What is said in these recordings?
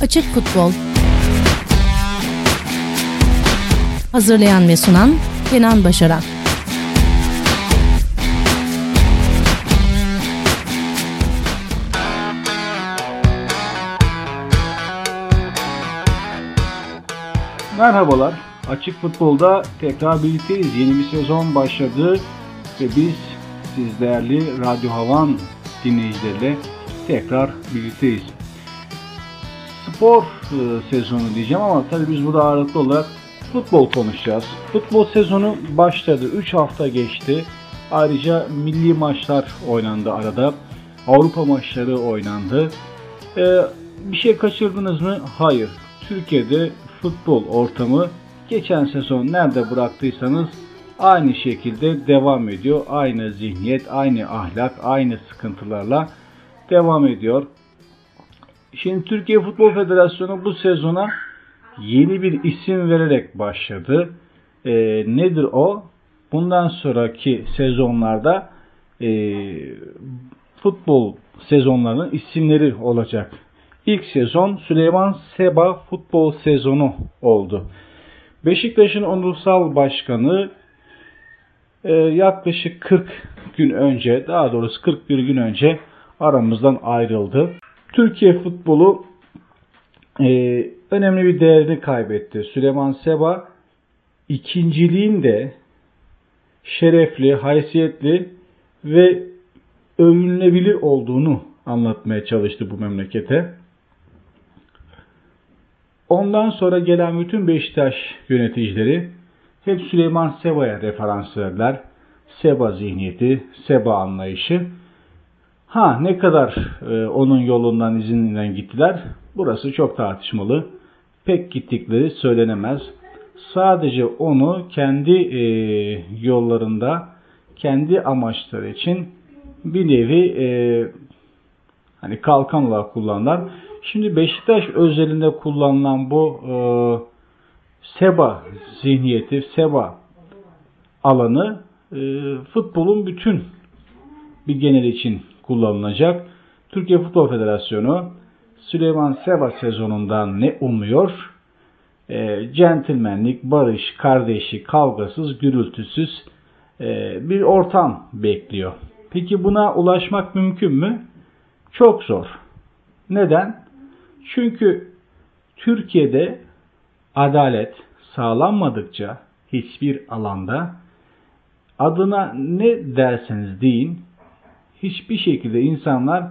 Açık Futbol Hazırlayan ve sunan Kenan Başaran Merhabalar. Açık Futbol'da tekrar birlikteyiz. Yeni bir sezon başladı ve biz siz değerli Radyo Havan dinleyicileriyle tekrar birlikteyiz. Spor e, sezonu diyeceğim ama tabii biz burada ağırlıklı olarak futbol konuşacağız. Futbol sezonu başladı. 3 hafta geçti. Ayrıca milli maçlar oynandı arada. Avrupa maçları oynandı. Ee, bir şey kaçırdınız mı? Hayır. Türkiye'de futbol ortamı geçen sezon nerede bıraktıysanız aynı şekilde devam ediyor. Aynı zihniyet, aynı ahlak, aynı sıkıntılarla devam ediyor. Şimdi Türkiye Futbol Federasyonu bu sezona yeni bir isim vererek başladı. E, nedir o? Bundan sonraki sezonlarda e, futbol sezonlarının isimleri olacak. İlk sezon Süleyman Seba futbol sezonu oldu. Beşiktaş'ın onursal başkanı e, yaklaşık 40 gün önce, daha doğrusu 41 gün önce aramızdan ayrıldı. Türkiye futbolu e, önemli bir değerini kaybetti. Süleyman Seba ikinciliğin de şerefli, haysiyetli ve övünülebilir olduğunu anlatmaya çalıştı bu memlekete. Ondan sonra gelen bütün Beşiktaş yöneticileri hep Süleyman Seba'ya referans verdiler. Seba zihniyeti, Seba anlayışı. Ha ne kadar e, onun yolundan izinden gittiler burası çok tartışmalı. Pek gittikleri söylenemez. Sadece onu kendi e, yollarında kendi amaçları için bir nevi e, hani kalkan olarak kullanırlar. Şimdi Beşiktaş özelinde kullanılan bu e, Seba zihniyeti, Seba alanı e, futbolun bütün bir genel için kullanılacak. Türkiye Futbol Federasyonu Süleyman Seba sezonundan ne umuyor? E, centilmenlik, barış, kardeşi, kavgasız, gürültüsüz e, bir ortam bekliyor. Peki buna ulaşmak mümkün mü? Çok zor. Neden? Çünkü Türkiye'de adalet sağlanmadıkça hiçbir alanda adına ne derseniz deyin hiçbir şekilde insanlar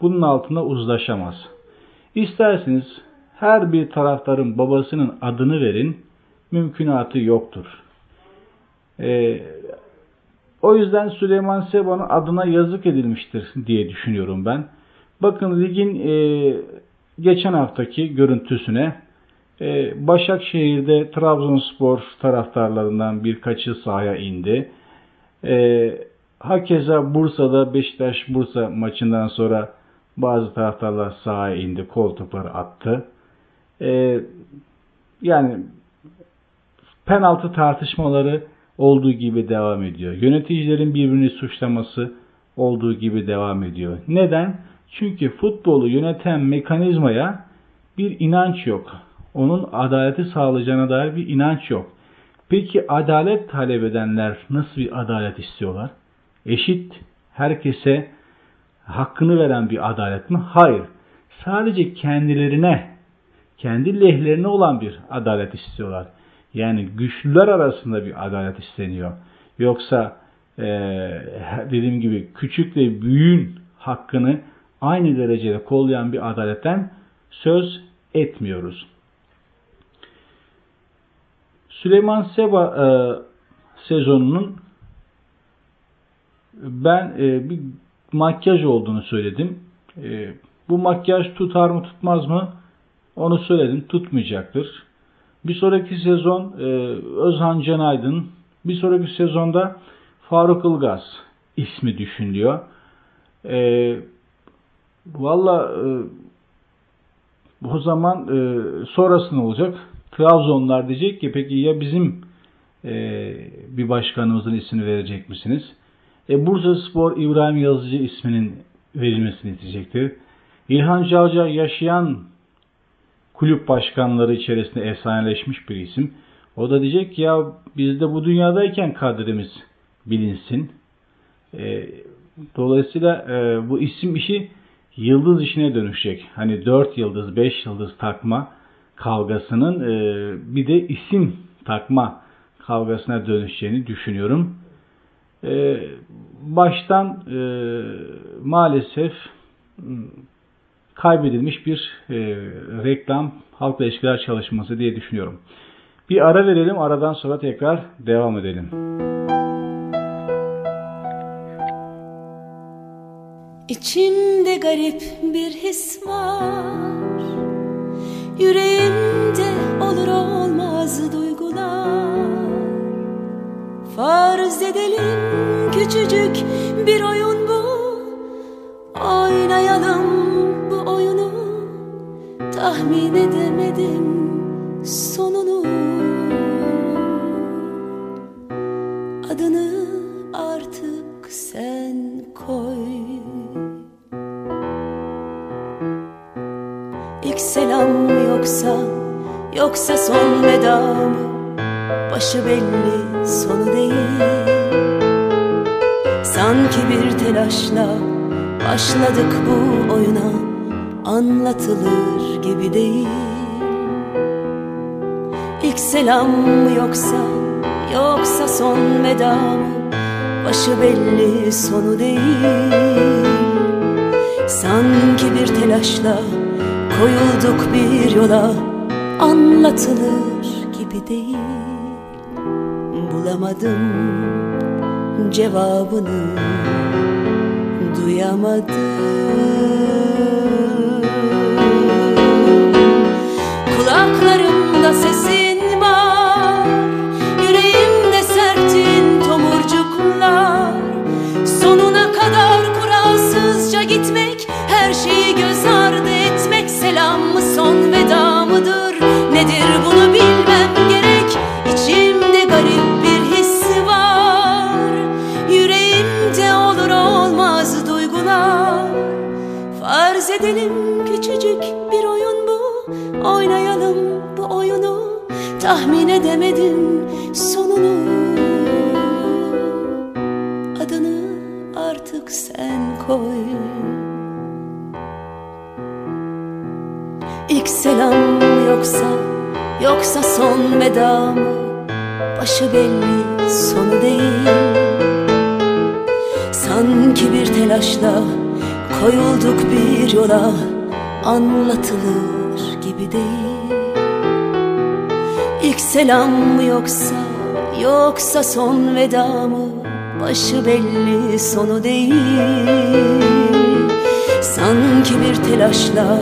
bunun altında uzlaşamaz. İsterseniz her bir taraftarın babasının adını verin mümkünatı yoktur. Ee, o yüzden Süleyman Seba'nın adına yazık edilmiştir diye düşünüyorum ben. Bakın ligin e, geçen haftaki görüntüsüne e, Başakşehir'de Trabzonspor taraftarlarından birkaçı sahaya indi. E, hakeza Bursa'da Beşiktaş Bursa maçından sonra bazı taraftarlar sahaya indi, koltukları attı. E, yani penaltı tartışmaları olduğu gibi devam ediyor. Yöneticilerin birbirini suçlaması olduğu gibi devam ediyor. Neden? Çünkü futbolu yöneten mekanizmaya bir inanç yok. Onun adaleti sağlayacağına dair bir inanç yok. Peki adalet talep edenler nasıl bir adalet istiyorlar? Eşit, herkese hakkını veren bir adalet mi? Hayır. Sadece kendilerine, kendi lehlerine olan bir adalet istiyorlar. Yani güçlüler arasında bir adalet isteniyor. Yoksa e, dediğim gibi küçükle büyüğün hakkını aynı derecede kollayan bir adaletten söz etmiyoruz. Süleyman Seba e, sezonunun ben e, bir makyaj olduğunu söyledim. E, bu makyaj tutar mı tutmaz mı onu söyledim. Tutmayacaktır. Bir sonraki sezon e, Özhan Canaydın, bir sonraki sezonda Faruk Ilgaz ismi düşünülüyor. E, Valla e, o zaman e, sonrası ne olacak? Trabzonlar diyecek ki peki ya bizim e, bir başkanımızın ismini verecek misiniz? E, Bursa Spor İbrahim Yazıcı isminin verilmesini isteyecektir. İlhan Cavca yaşayan kulüp başkanları içerisinde efsaneleşmiş bir isim. O da diyecek ya biz de bu dünyadayken kadrimiz bilinsin. E, dolayısıyla e, bu isim işi yıldız işine dönüşecek. Hani 4 yıldız, 5 yıldız takma kavgasının e, bir de isim takma kavgasına dönüşeceğini düşünüyorum. E, baştan e, maalesef kaybedilmiş bir e, reklam halkla ilişkiler çalışması diye düşünüyorum. Bir ara verelim, aradan sonra tekrar devam edelim. İçimde garip bir his var Yüreğimde olur olmaz duygular Farz edelim küçücük bir oyun bu. Oynayalım bu oyunu Tahmin edemedim sonunu. Adını artık sen koy. İlk selam yoksa Yoksa son veda Başı belli sonu değil. Sanki bir telaşla Başladık bu oyuna Anlatılır gibi değil. İlk selam mı yoksa Yoksa son veda mı? Başı belli sonu değil. Sanki bir telaşla Koyulduk bir yola Anlatılır gibi değil Bulamadım cevabını. Duyamadım. Kulaklarımda sesin Tahmin edemedim sonunu. Adını artık sen koy. İlk selam yoksa Yoksa son veda mı? Başı belli sonu değil. Sanki bir telaşla Koyulduk bir yola Anlatılır gibi değil İlk selam mı yoksa Yoksa son veda mı? Başı belli sonu değil. Sanki bir telaşla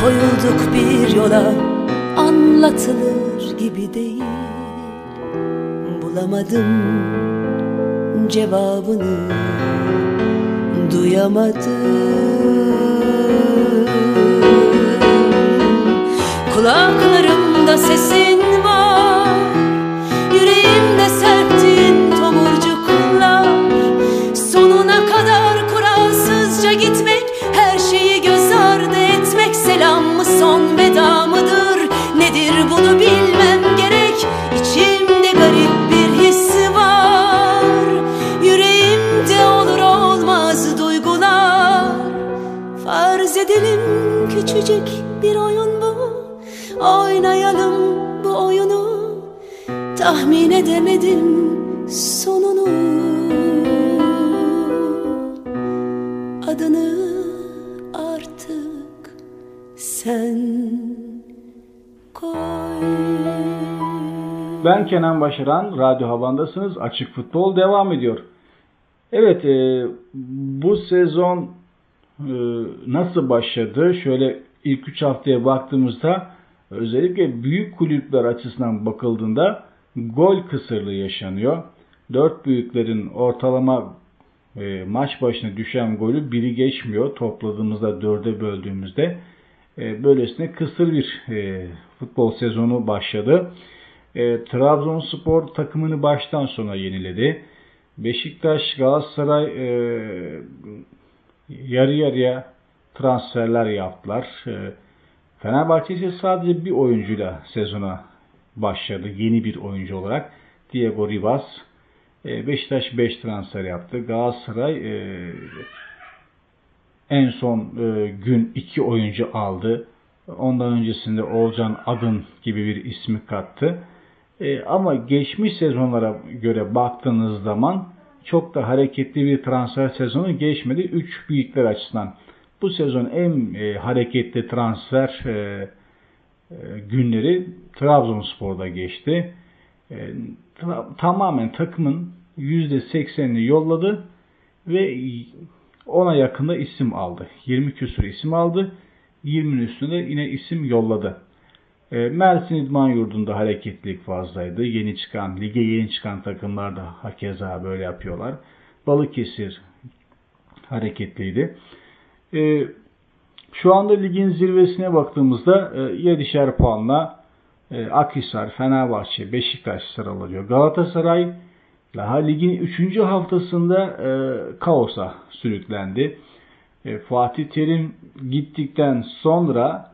Koyulduk bir yola Anlatılır gibi değil. Bulamadım cevabını Duyamadım. Kulaklarımda sesin Tahmin edemedim sonunu Adını artık sen koy Ben Kenan Başaran, Radyo Havan'dasınız. Açık Futbol devam ediyor. Evet, e, bu sezon e, nasıl başladı? Şöyle ilk 3 haftaya baktığımızda özellikle büyük kulüpler açısından bakıldığında gol kısırlığı yaşanıyor. Dört büyüklerin ortalama e, maç başına düşen golü biri geçmiyor. Topladığımızda dörde böldüğümüzde e, böylesine kısır bir e, futbol sezonu başladı. E, Trabzonspor takımını baştan sona yeniledi. Beşiktaş, Galatasaray e, yarı yarıya transferler yaptılar. E, Fenerbahçe ise sadece bir oyuncuyla sezona başladı. Yeni bir oyuncu olarak. Diego Ribas. E, Beşiktaş 5 transfer yaptı. Galatasaray e, en son e, gün 2 oyuncu aldı. Ondan öncesinde Olcan Adın gibi bir ismi kattı. Ama geçmiş sezonlara göre baktığınız zaman çok da hareketli bir transfer sezonu geçmedi. 3 büyükler açısından. Bu sezon en hareketli transfer günleri Trabzonspor'da geçti. Tamamen takımın %80'ini yolladı ve ona yakında isim aldı. 20 küsur isim aldı. 20'nin üstünde yine isim yolladı. E, Mersin İdman Yurdu'nda hareketlilik fazlaydı. Yeni çıkan, lige yeni çıkan takımlar da hakeza böyle yapıyorlar. Balıkesir hareketliydi. E, şu anda ligin zirvesine baktığımızda e, 7'şer puanla e, Akhisar, Fenerbahçe, Beşiktaş sıralanıyor. Galatasaray daha ligin 3. haftasında e, kaosa sürüklendi. E, Fatih Terim gittikten sonra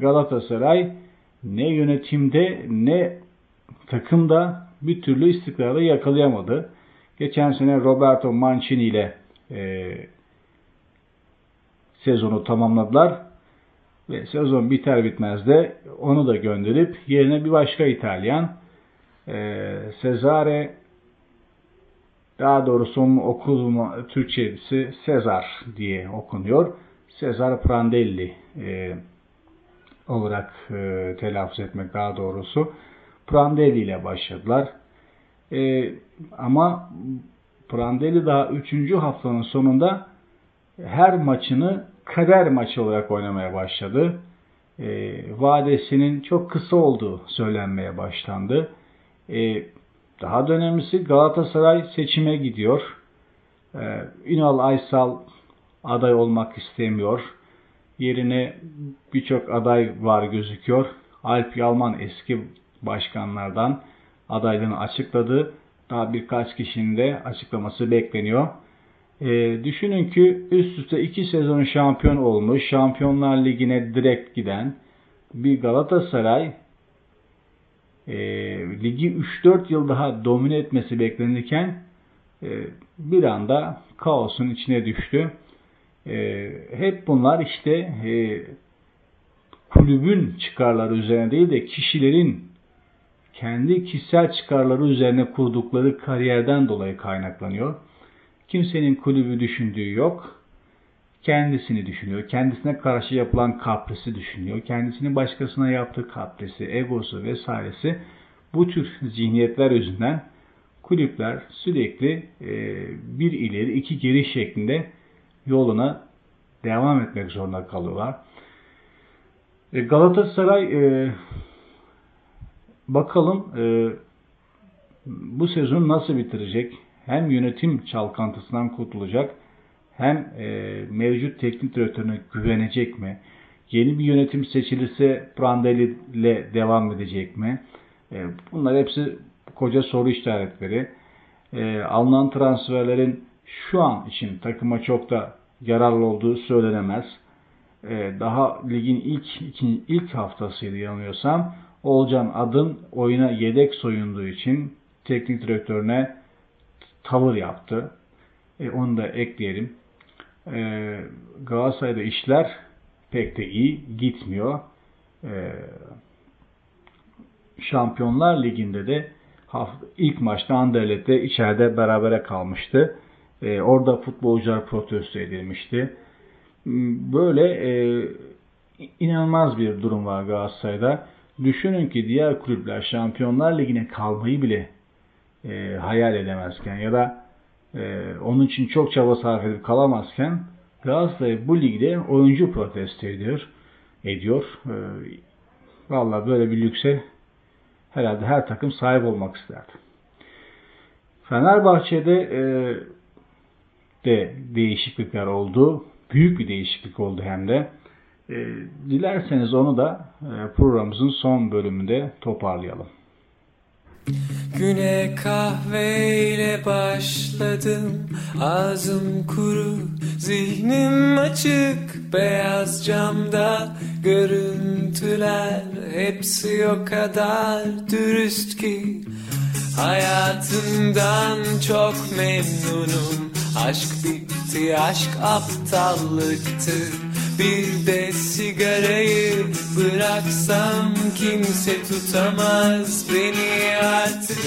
Galatasaray ne yönetimde ne takımda bir türlü istikrarı yakalayamadı. Geçen sene Roberto Mancini ile sezonu tamamladılar. Ve sezon biter bitmez de onu da gönderip yerine bir başka İtalyan e, Cesare daha doğrusu onun okul Türkçesi Sezar diye okunuyor. Sezar Prandelli e, olarak e, telaffuz etmek daha doğrusu. Prandelli ile başladılar. E, ama Prandelli daha 3. haftanın sonunda her maçını kader maçı olarak oynamaya başladı. E, vadesinin çok kısa olduğu söylenmeye başlandı. E, daha da önemlisi Galatasaray seçime gidiyor. Ee, Ünal Aysal aday olmak istemiyor. Yerine birçok aday var gözüküyor. Alp Yalman eski başkanlardan adaylığını açıkladı. Daha birkaç kişinin de açıklaması bekleniyor. E, düşünün ki üst üste iki sezon şampiyon olmuş, Şampiyonlar Ligi'ne direkt giden bir Galatasaray e, ligi 3-4 yıl daha domine etmesi beklenirken e, bir anda kaosun içine düştü. E, hep bunlar işte e, kulübün çıkarları üzerine değil de kişilerin kendi kişisel çıkarları üzerine kurdukları kariyerden dolayı kaynaklanıyor. Kimsenin kulübü düşündüğü yok. Kendisini düşünüyor. Kendisine karşı yapılan kaprisi düşünüyor. Kendisinin başkasına yaptığı kaprisi, egosu vesairesi bu tür zihniyetler yüzünden kulüpler sürekli e, bir ileri iki geri şeklinde yoluna devam etmek zorunda kalıyorlar. E, Galatasaray e, bakalım bu sezon nasıl bitirecek? Hem yönetim çalkantısından kurtulacak hem mevcut teknik direktörüne güvenecek mi? Yeni bir yönetim seçilirse Prandelli ile devam edecek mi? E, bunlar hepsi koca soru işaretleri. E, alınan transferlerin şu an için takıma çok da yararlı olduğu söylenemez. E, daha ligin ilk ikinci, ilk haftasıydı yanılıyorsam. Olcan Adın oyuna yedek soyunduğu için teknik direktörüne tavır yaptı. E, onu da ekleyelim. E, Galatasaray'da işler pek de iyi gitmiyor. E, Şampiyonlar Ligi'nde de ilk maçta Anderlet'te içeride berabere kalmıştı. E, orada futbolcular protesto edilmişti. Hmm, böyle e, inanılmaz bir durum var Galatasaray'da. Düşünün ki diğer kulüpler Şampiyonlar Ligi'ne kalmayı bile e, hayal edemezken ya da e, onun için çok çaba sarf edip kalamazken Galatasaray bu ligde oyuncu protesto ediyor. ediyor. E, Valla böyle bir lükse herhalde her takım sahip olmak isterdi. Fenerbahçe'de e, de değişiklikler oldu. Büyük bir değişiklik oldu hem de. E, dilerseniz onu da e, programımızın son bölümünde toparlayalım. Güne kahveyle başladım. Ağzım kuru, zihnim açık. Beyaz camda görüntüler Hepsi o kadar dürüst ki Hayatımdan çok memnunum. Aşk bitti, aşk aptallıktı bir de sigarayı bıraksam kimse tutamaz beni artık.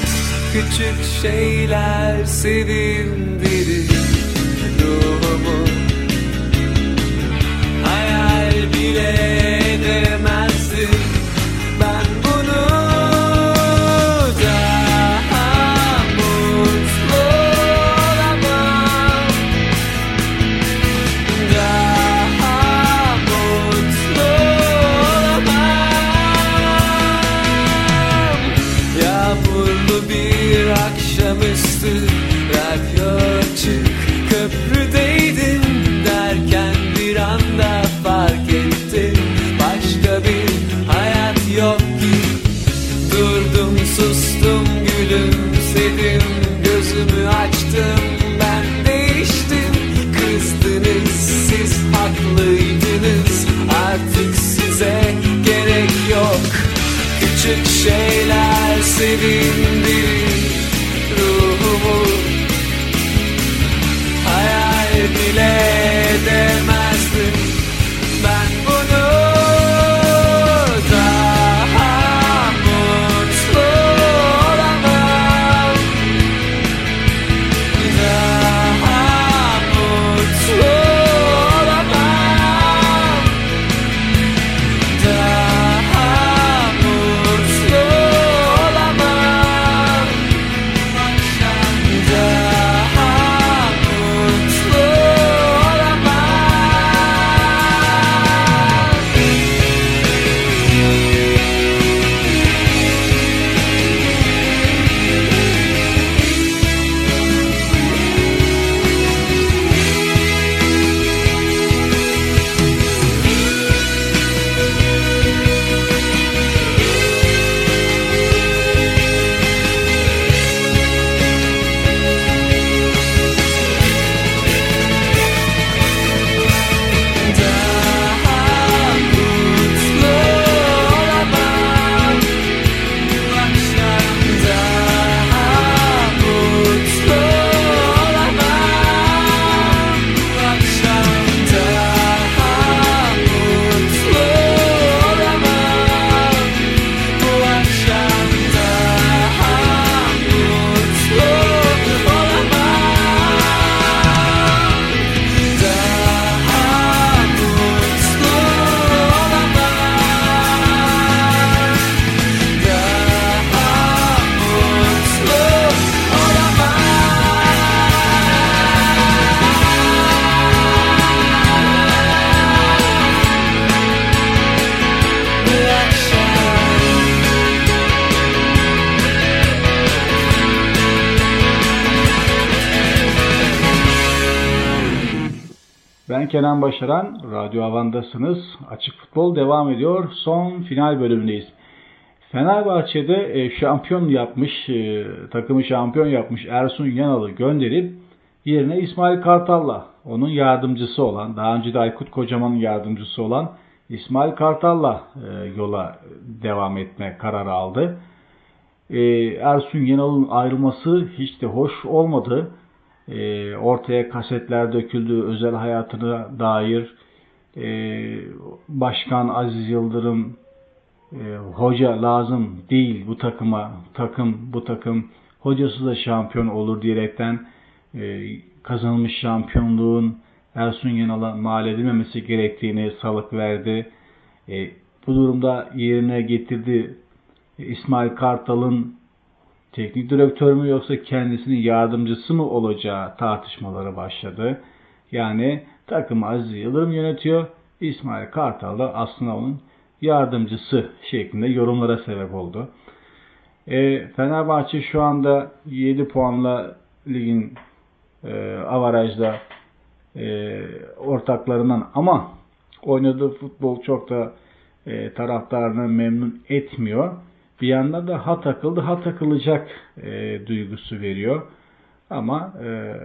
Küçük şeyler sevindirir ruhumu. Hayal bile edemezdim Kenan Başaran, Radyo Havan'dasınız. Açık Futbol devam ediyor. Son final bölümündeyiz. Fenerbahçe'de e, şampiyon yapmış, e, takımı şampiyon yapmış Ersun Yanal'ı gönderip yerine İsmail Kartal'la, onun yardımcısı olan, daha önce de Aykut Kocaman'ın yardımcısı olan İsmail Kartal'la e, yola devam etme kararı aldı. Ersun Yanal'ın ayrılması hiç de hoş olmadı. E, ortaya kasetler döküldü, özel hayatına dair e, Başkan Aziz Yıldırım e, hoca lazım değil bu takıma, takım bu takım hocası da şampiyon olur diyerekten e, kazanılmış şampiyonluğun Ersun Yanal'a mal edilmemesi gerektiğini salık verdi. E, bu durumda yerine getirdi İsmail Kartal'ın teknik direktör mü yoksa kendisinin yardımcısı mı olacağı tartışmaları başladı. Yani takımı Aziz Yıldırım yönetiyor. İsmail Kartal da aslında onun yardımcısı şeklinde yorumlara sebep oldu. E, Fenerbahçe şu anda 7 puanla ligin e, avarajda e, ortaklarından ama oynadığı futbol çok da e, taraftarını memnun etmiyor. Bir yandan da ha takıldı ha takılacak e, duygusu veriyor. Ama e,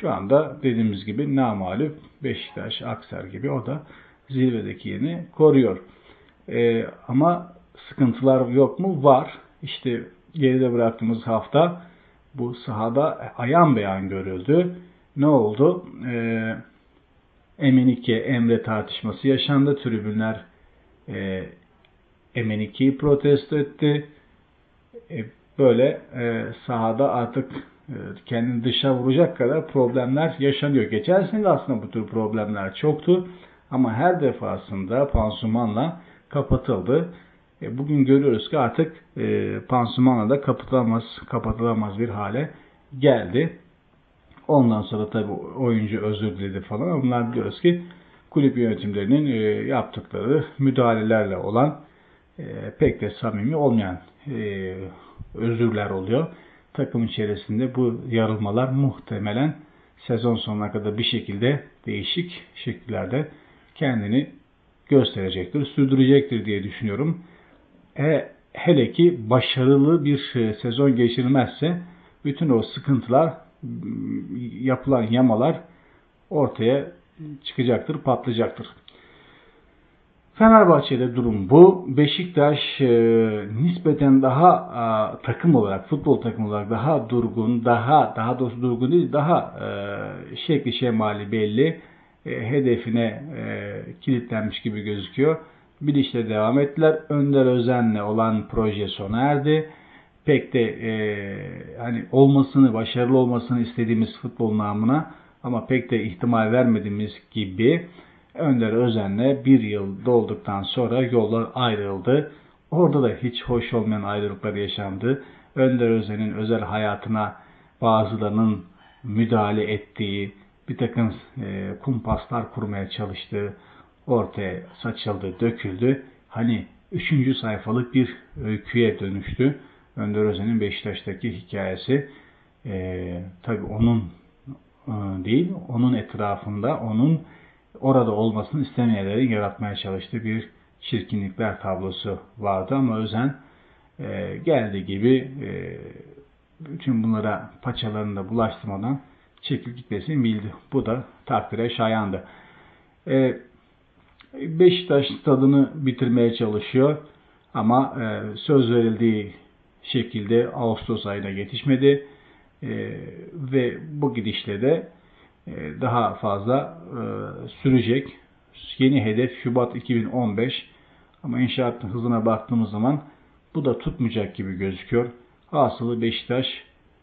şu anda dediğimiz gibi namalup Beşiktaş, Akser gibi o da zirvedeki yerini koruyor. E, ama sıkıntılar yok mu? Var. İşte geride bıraktığımız hafta bu sahada ayan beyan görüldü. Ne oldu? E, Emenike Emre tartışması yaşandı. Tribünler e, Emenike'yi protesto etti. E, böyle e, sahada artık e, kendini dışa vuracak kadar problemler yaşanıyor. Geçen sene aslında bu tür problemler çoktu. Ama her defasında pansumanla kapatıldı. E, bugün görüyoruz ki artık e, pansumanla da kapatılamaz, kapatılamaz bir hale geldi. Ondan sonra tabii oyuncu özür diledi falan bunlar biliyoruz ki kulüp yönetimlerinin e, yaptıkları müdahalelerle olan pek de samimi olmayan e, özürler oluyor. Takım içerisinde bu yarılmalar muhtemelen sezon sonuna kadar bir şekilde değişik şekillerde kendini gösterecektir, sürdürecektir diye düşünüyorum. E, hele ki başarılı bir e, sezon geçirilmezse bütün o sıkıntılar, yapılan yamalar ortaya çıkacaktır, patlayacaktır. Fenerbahçe'de durum bu. Beşiktaş e, nispeten daha e, takım olarak, futbol takım olarak daha durgun, daha daha doğrusu durgun değil, daha e, şekli şemali belli, e, hedefine e, kilitlenmiş gibi gözüküyor. Bir işle devam ettiler. Önder Özen'le olan proje sona erdi. Pek de e, hani olmasını, başarılı olmasını istediğimiz futbol namına ama pek de ihtimal vermediğimiz gibi Önder Özen'le bir yıl dolduktan sonra yollar ayrıldı. Orada da hiç hoş olmayan ayrılıklar yaşandı. Önder Özen'in özel hayatına bazılarının müdahale ettiği, bir takım e, kumpaslar kurmaya çalıştığı ortaya saçıldı, döküldü. Hani üçüncü sayfalık bir öyküye dönüştü. Önder Özen'in Beşiktaş'taki hikayesi. E, tabii onun e, değil, onun etrafında, onun orada olmasını istemeyenlerin yaratmaya çalıştığı bir çirkinlikler tablosu vardı ama Özen e, geldiği gibi e, bütün bunlara paçalarında bulaştırmadan çekip gitmesini bildi. Bu da takdire şayandı. E, Beşiktaş tadını bitirmeye çalışıyor ama e, söz verildiği şekilde Ağustos ayına yetişmedi e, ve bu gidişle de daha fazla e, sürecek. Yeni hedef Şubat 2015 ama inşaat hızına baktığımız zaman bu da tutmayacak gibi gözüküyor. Hasılı Beşiktaş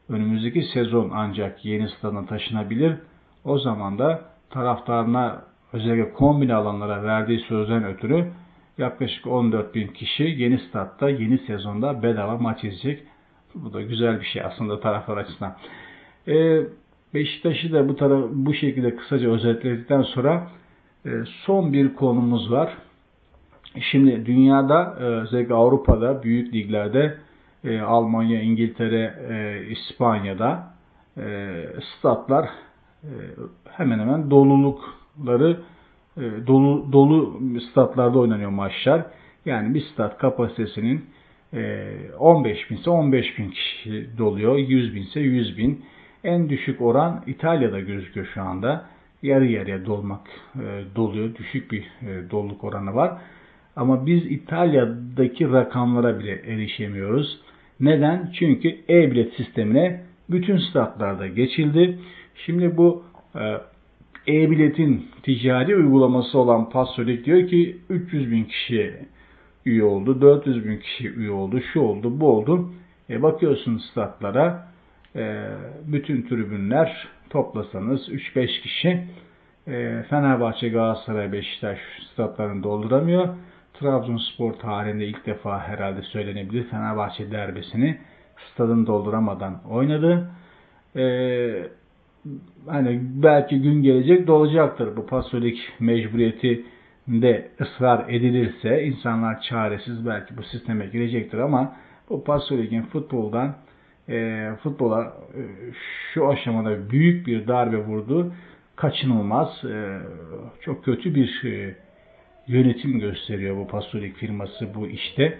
önümüzdeki sezon ancak yeni stadına taşınabilir. O zaman da taraftarına özellikle kombine alanlara verdiği sözden ötürü yaklaşık 14 bin kişi yeni statta yeni sezonda bedava maç izleyecek. Bu da güzel bir şey aslında taraftar açısından. Ee, Beşiktaş'ı da bu taraf, bu şekilde kısaca özetledikten sonra e, son bir konumuz var. Şimdi dünyada e, özellikle Avrupa'da büyük liglerde e, Almanya, İngiltere, e, İspanya'da e, statlar e, hemen hemen dolulukları e, dolu, dolu statlarda oynanıyor maçlar. Yani bir stat kapasitesinin e, 15 bin ise 15 bin kişi doluyor. 100 bin ise 100 bin. En düşük oran İtalya'da gözüküyor şu anda. Yarı yarıya dolmak e, doluyor. Düşük bir e, doluluk oranı var. Ama biz İtalya'daki rakamlara bile erişemiyoruz. Neden? Çünkü e-bilet sistemine bütün statlarda geçildi. Şimdi bu e, e-biletin ticari uygulaması olan Passolik diyor ki 300 bin kişi üye oldu, 400 bin kişi üye oldu, şu oldu, bu oldu. E bakıyorsun statlara bütün tribünler toplasanız 3-5 kişi e, Fenerbahçe, Galatasaray, Beşiktaş statlarını dolduramıyor. Trabzonspor tarihinde ilk defa herhalde söylenebilir Fenerbahçe derbisini stadını dolduramadan oynadı. Ee, hani belki gün gelecek dolacaktır bu pasolik mecburiyeti de ısrar edilirse insanlar çaresiz belki bu sisteme girecektir ama bu pasoligin futboldan e, futbola e, şu aşamada büyük bir darbe vurdu. Kaçınılmaz. E, çok kötü bir e, yönetim gösteriyor bu pastorik firması bu işte.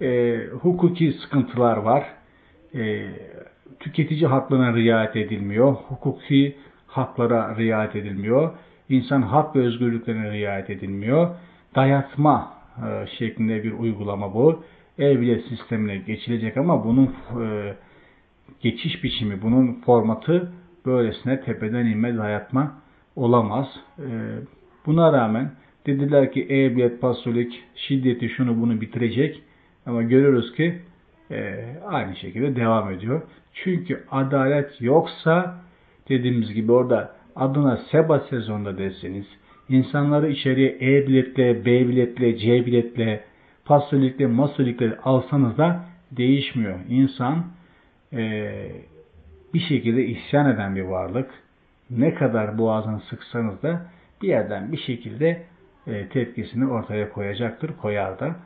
e, hukuki sıkıntılar var. E, tüketici haklarına riayet edilmiyor. Hukuki haklara riayet edilmiyor. İnsan hak ve özgürlüklerine riayet edilmiyor. Dayatma e, şeklinde bir uygulama bu. Evliye sistemine geçilecek ama bunun e, geçiş biçimi, bunun formatı böylesine tepeden inme dayatma olamaz. E, buna rağmen dediler ki e-bilet, pasolik, şiddeti şunu bunu bitirecek. Ama görüyoruz ki e, aynı şekilde devam ediyor. Çünkü adalet yoksa dediğimiz gibi orada adına SEBA sezonda deseniz insanları içeriye E biletle, B biletle, C biletle, pasolikle, masolikle alsanız da değişmiyor. İnsan e, bir şekilde isyan eden bir varlık. Ne kadar boğazını sıksanız da bir yerden bir şekilde e, tepkisini ortaya koyacaktır, koyar da.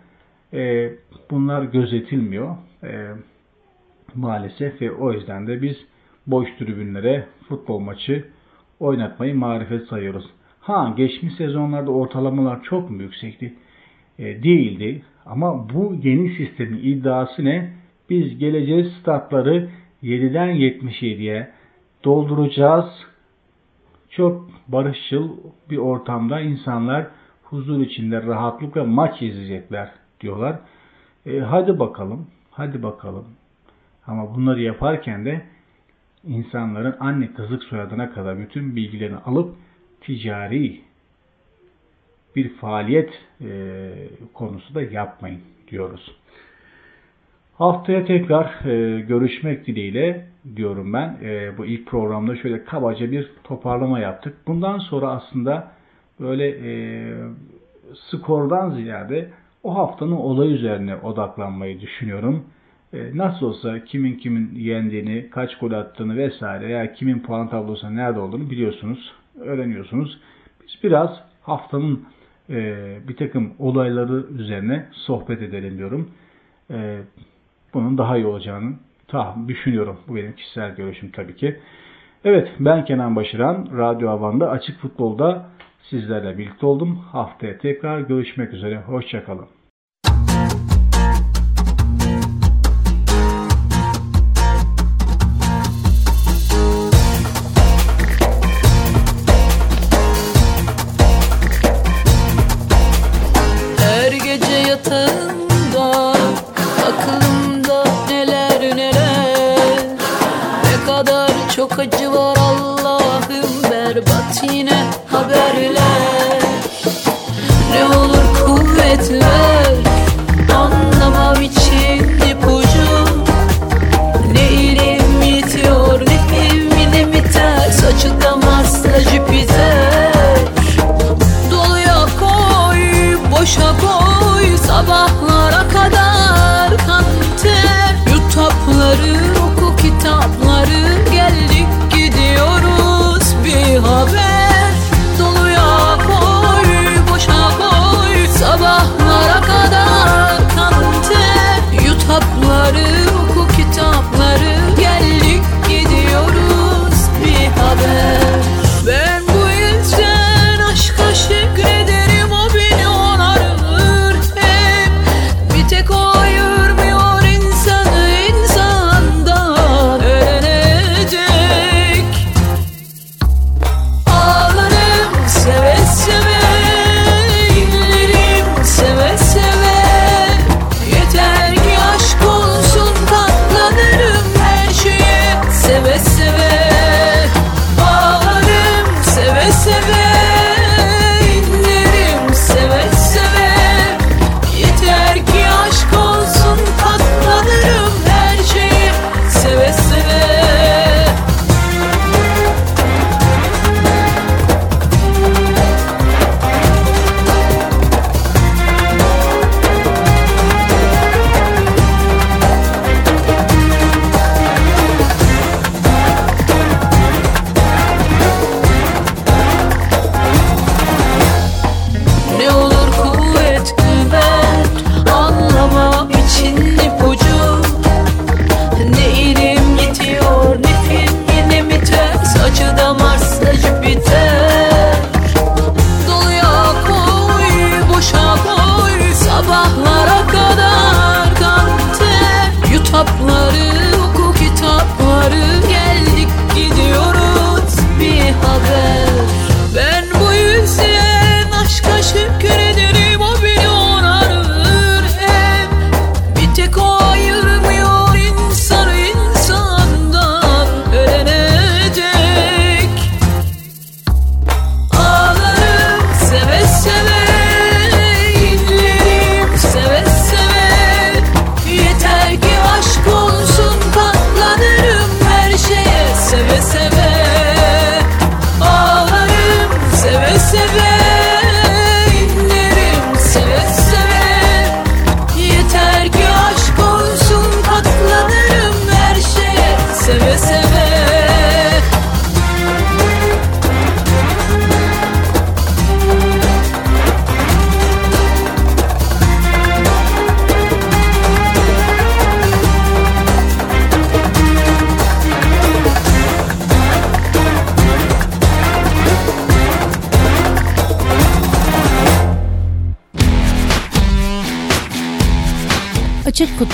E, bunlar gözetilmiyor e, maalesef ve o yüzden de biz boş tribünlere futbol maçı oynatmayı marifet sayıyoruz. Ha geçmiş sezonlarda ortalamalar çok mu yüksekti? E, değildi. Ama bu yeni sistemin iddiası ne? Biz geleceğiz statları 7'den 77'ye dolduracağız. Çok barışçıl bir ortamda insanlar huzur içinde rahatlıkla maç izleyecekler diyorlar. E, hadi bakalım, hadi bakalım. Ama bunları yaparken de insanların anne kızlık soyadına kadar bütün bilgilerini alıp ticari bir faaliyet e, konusu da yapmayın diyoruz. Haftaya tekrar e, görüşmek dileğiyle diyorum ben. E, bu ilk programda şöyle kabaca bir toparlama yaptık. Bundan sonra aslında böyle e, skordan ziyade o haftanın olay üzerine odaklanmayı düşünüyorum. E, nasıl olsa kimin kimin yendiğini, kaç gol attığını vesaire veya kimin puan tablosunda nerede olduğunu biliyorsunuz, öğreniyorsunuz. Biz biraz haftanın e, bir takım olayları üzerine sohbet edelim diyorum. E, bunun daha iyi olacağını tahmin düşünüyorum. Bu benim kişisel görüşüm tabii ki. Evet ben Kenan Başıran. Radyo Havan'da Açık Futbol'da sizlerle birlikte oldum. Haftaya tekrar görüşmek üzere. Hoşçakalın.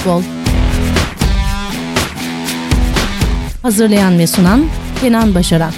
Futbol. Hazırlayan ve sunan Kenan Başaran